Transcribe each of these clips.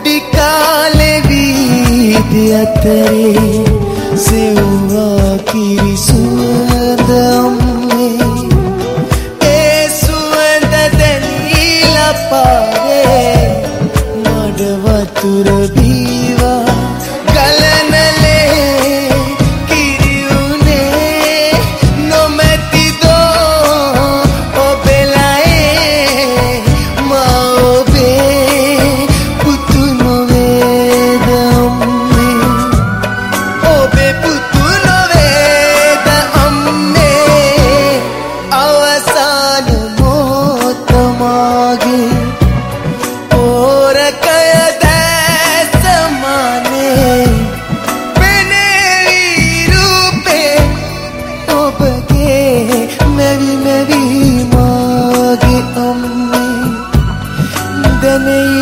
ගොඩි කාලෙවී දියතරේ සෙව්වා කිරි සුවදම් neyi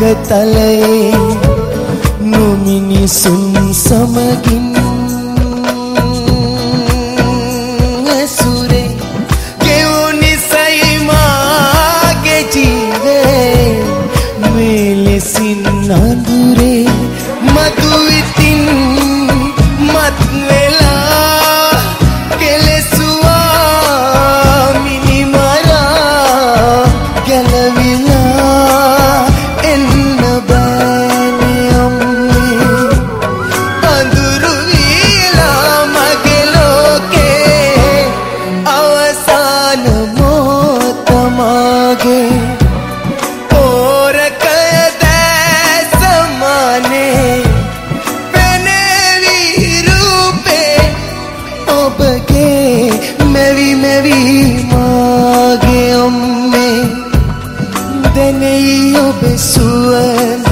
ගගතලයේ නොමිනිසුන් සමගින් ඔබගේ මෙවි මෙවි මාගේ අම්මේ. දෙනෙයි ඔබ සුවඳ